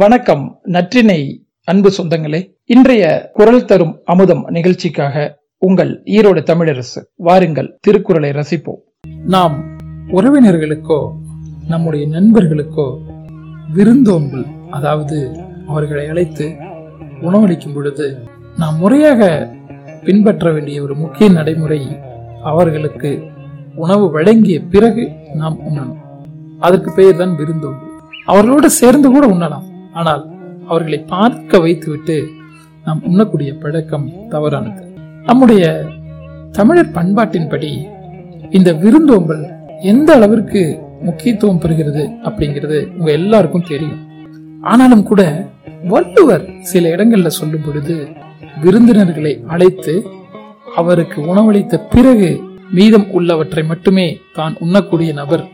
வணக்கம் நற்றினை அன்பு சொந்தங்களே. இன்றைய குரல் தரும் அமுதம் நிகழ்ச்சிக்காக உங்கள் ஈரோடு தமிழரசு வாருங்கள் திருக்குறளை ரசிப்போம். நாம் உறவினர்களுக்கோ நம்முடைய நண்பர்களுக்கோ விருந்தோம்பல் அதாவது அவர்களை அழைத்து உணவளிக்கும் பொழுது நாம் முறையாக பின்பற்ற வேண்டிய ஒரு முக்கிய நடைமுறை அவர்களுக்கு உணவு வழங்கிய பிறகு நாம் உண்ணணும். அதற்கு பெயர் தான் விருந்தோம்பல். அவர்களோடு சேர்ந்து கூட உண்ணலாம். ஆனால் அவர்களை பார்க்க வைத்துவிட்டு நாம் உண்ணக்கூடிய பழக்கம் தவறானது. நம்முடைய தமிழர் பண்பாட்டின்படி இந்த விருந்தோம்பல் எந்த அளவிற்கு முக்கியத்துவம் பெறுகிறது அப்படிங்கிறது உங்க எல்லாருக்கும் தெரியும். ஆனாலும் கூட வள்ளுவர் சில இடங்கள்ல சொல்லும் பொழுது விருந்தினர்களை அழைத்து அவருக்கு உணவளித்த பிறகு மீதம் உள்ளவற்றை மட்டுமே தான் உண்ணக்கூடிய நபர்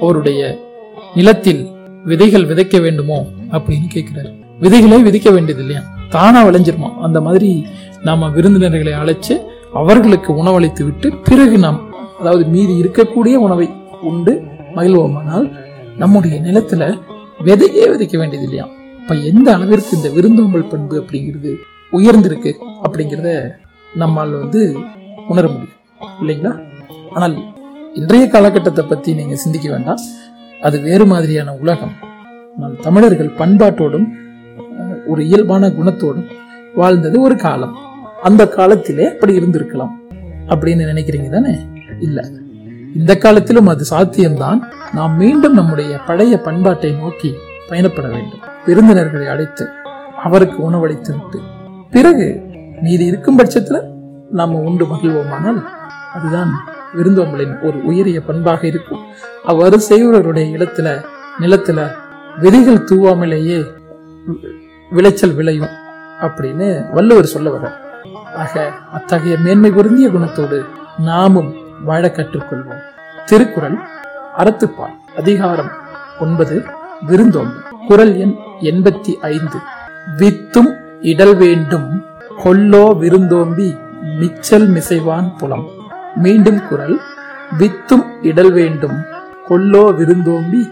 அவருடைய நிலத்தில் விதைகள் விதைக்க வேண்டுமோ அப்படின்னு கேட்கிறாரு. விதைகளை விதைக்க வேண்டியது இல்லையா தானா விளைஞ்சிருமா? அந்த மாதிரி நாம விருந்தினர்களை அழைச்சு அவர்களுக்கு உணவளித்து விட்டு பிறகு நாம் அதாவது மீதி இருக்கக்கூடிய உணவை உண்டு மகிழ்வோமானால் நம்முடைய நிலத்துல விதையே விதைக்க வேண்டியது இல்லையா இப்ப எந்த அளவிற்கு இந்த விருந்தோம்பல் பண்பு அப்படிங்கிறது உயர்ந்திருக்கு அப்படிங்கிறத நம்மால் வந்து உணர முடியும். இல்லைங்களா? ஆனால் இன்றைய காலகட்டத்தை பத்தி நீங்க சிந்திக்க வேண்டாம். அது வேறு மாதிரியான உலகம். ஆனால் தமிழர்கள் பண்பாட்டோடும் ஒரு இயல்பான குணத்தோடும் வாழ்ந்தது ஒரு காலம். அந்த காலத்திலே அப்படி இருந்திருக்கலாம் அப்படின்னு நினைக்கிறீங்க தானே? இல்ல. இந்த காலத்திலும் அது சாத்தியம்தான். நாம் மீண்டும் நம்முடைய பழைய பண்பாட்டை நோக்கி பயணப்பட வேண்டும். விருந்தினர்களை அழைத்து அவருக்கு உணவளித்து விட்டு பிறகு மீதி இருக்கும் பட்சத்துல நாம உண்டு மகிழ்வோமானால் அதுதான் விருந்தோம்பலின் ஒரு உயரிய பண்பாக இருக்கும். அவ்வாறு செய்வர்களுடைய இடத்துல நிலத்துல விதைகள் தூவாமலேயே விளைச்சல் விளையும் அப்படின்னு வள்ளுவர் சொல்ல வர ஆக அத்தகைய மேன்மை பொருந்திய குணத்தோடு நாமும் வாழ கற்றுக்கொள்வோம். திருக்குறள் அறத்துப்பால் அதிகாரம் ஒன்பது விருந்தோம் குரல் எண் எண்பத்தி ஐந்து. வித்தும் இடல் வேண்டும் கொல்லோ விருந்தோம்பி மிச்சல் மிசைவான் புலம். மீண்டும் குரல் வித்தும் இடல் வேண்டும் கொல்லோ விருந்தோம்பி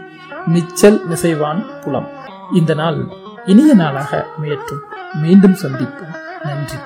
மிச்சல் மிசைவான் புலம். இந்த நாள் இனிய நாளாக அமையற்றும் மீண்டும் சந்திப்போம். நன்றி.